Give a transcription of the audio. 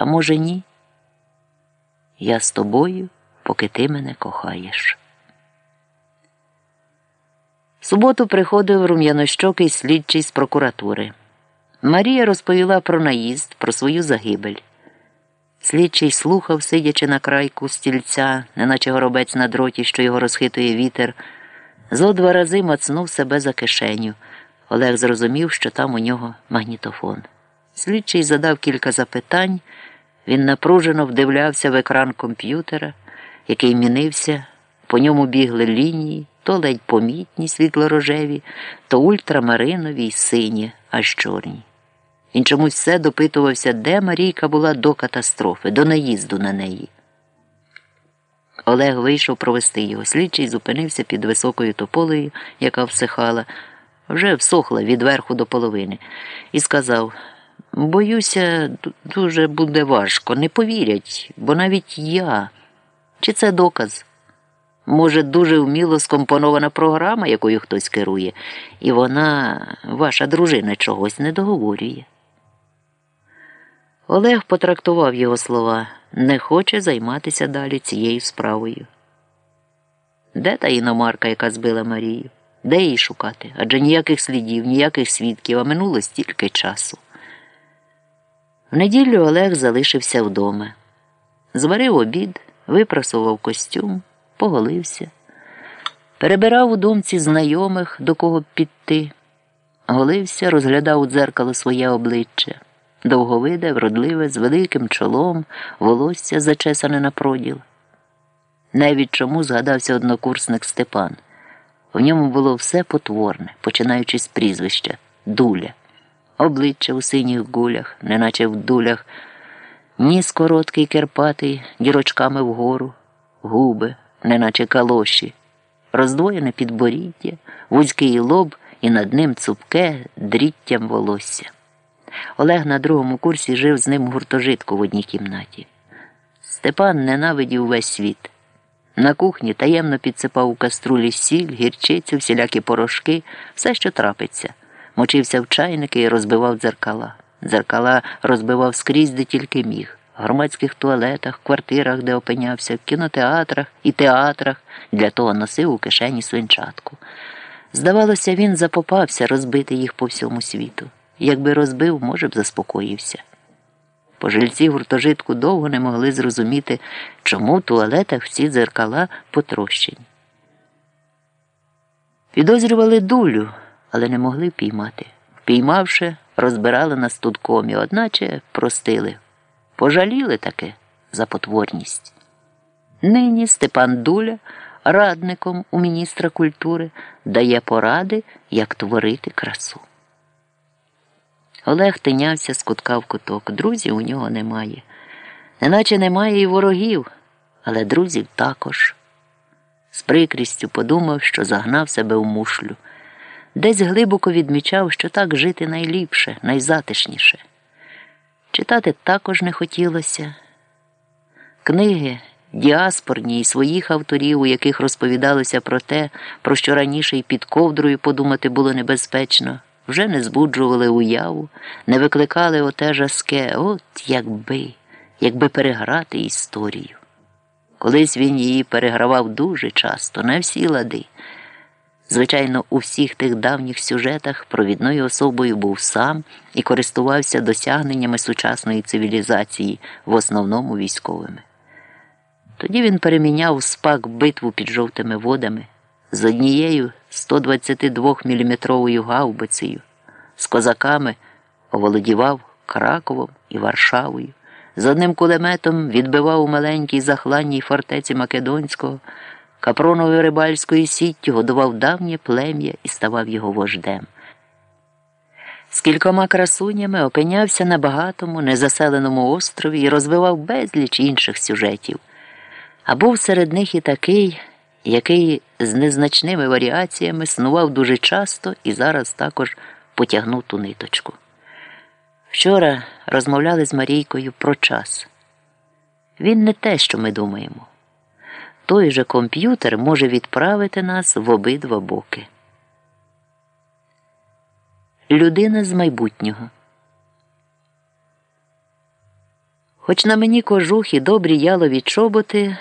А може, ні? Я з тобою, поки ти мене кохаєш. В суботу приходив рум'янощокий слідчий з прокуратури. Марія розповіла про наїзд, про свою загибель. Слідчий слухав, сидячи на крайку стільця, неначе горобець на дроті, що його розхитує вітер. Зо два рази мацнув себе за кишеню. Олег зрозумів, що там у нього магнітофон. Слідчий задав кілька запитань. Він напружено вдивлявся в екран комп'ютера, який мінився, по ньому бігли лінії, то ледь помітні світло-рожеві, то ультрамаринові й сині, аж чорні. Він чомусь все допитувався, де Марійка була до катастрофи, до наїзду на неї. Олег вийшов провести його. Слідчий зупинився під високою тополею, яка всихала, вже всохла від верху до половини, і сказав Боюся, дуже буде важко. Не повірять, бо навіть я. Чи це доказ? Може, дуже вміло скомпонована програма, якою хтось керує, і вона, ваша дружина, чогось не договорює. Олег потрактував його слова, не хоче займатися далі цією справою. Де та іномарка, яка збила Марію? Де її шукати? Адже ніяких слідів, ніяких свідків, а минуло стільки часу. В неділю Олег залишився вдома. Зварив обід, випрасував костюм, поголився, перебирав у думці знайомих, до кого піти, голився, розглядав у дзеркало своє обличчя, довговиде, вродливе, з великим чолом, волосся зачесане на проділ. Навіть чому згадався однокурсник Степан. В ньому було все потворне, починаючи з прізвища дуля обличчя у синіх гулях, неначе в дулях, ніс короткий керпатий, дірочками вгору, губи, неначе калоші, роздвоєне підборіддя, вузький лоб і над ним цупке дріттям волосся. Олег на другому курсі жив з ним гуртожитку в одній кімнаті. Степан ненавидів весь світ. На кухні таємно підсипав у каструлі сіль, гірчицю, всілякі порошки, все, що трапиться мочився в чайники і розбивав дзеркала. Дзеркала розбивав скрізь, де тільки міг, в громадських туалетах, квартирах, де опинявся, в кінотеатрах і театрах, для того носив у кишені свинчатку. Здавалося, він запопався розбити їх по всьому світу. Якби розбив, може б, заспокоївся. Пожильці гуртожитку довго не могли зрозуміти, чому в туалетах всі дзеркала потрощені. Підозрювали дулю але не могли впіймати. Впіймавши, розбирали на студкомі, одначе простили. Пожаліли таке за потворність. Нині Степан Дуля, радником у міністра культури, дає поради, як творити красу. Олег тинявся з кутка в куток. Друзів у нього немає. Неначе немає і ворогів, але друзів також. З прикрістю подумав, що загнав себе в мушлю десь глибоко відмічав, що так жити найліпше, найзатишніше. Читати також не хотілося. Книги діаспорні і своїх авторів, у яких розповідалося про те, про що раніше й під ковдрою подумати було небезпечно, вже не збуджували уяву, не викликали оте жаске, от якби, якби переграти історію. Колись він її перегравав дуже часто, на всі лади. Звичайно, у всіх тих давніх сюжетах провідною особою був сам і користувався досягненнями сучасної цивілізації, в основному військовими. Тоді він переміняв спак битву під жовтими водами з однією 122-мм гаубицею, з козаками оволодівав Краковом і Варшавою, з одним кулеметом відбивав у маленькій захланній фортеці Македонського. Капроновою рибальською сіттю годував давнє плем'я і ставав його вождем. З кількома красунями опинявся на багатому, незаселеному острові і розвивав безліч інших сюжетів. А був серед них і такий, який з незначними варіаціями снував дуже часто і зараз також потягнув ту ниточку. Вчора розмовляли з Марійкою про час. Він не те, що ми думаємо той же комп'ютер може відправити нас в обидва боки. Людина з майбутнього. Хоч на мені кожухи добрі ялові чоботи,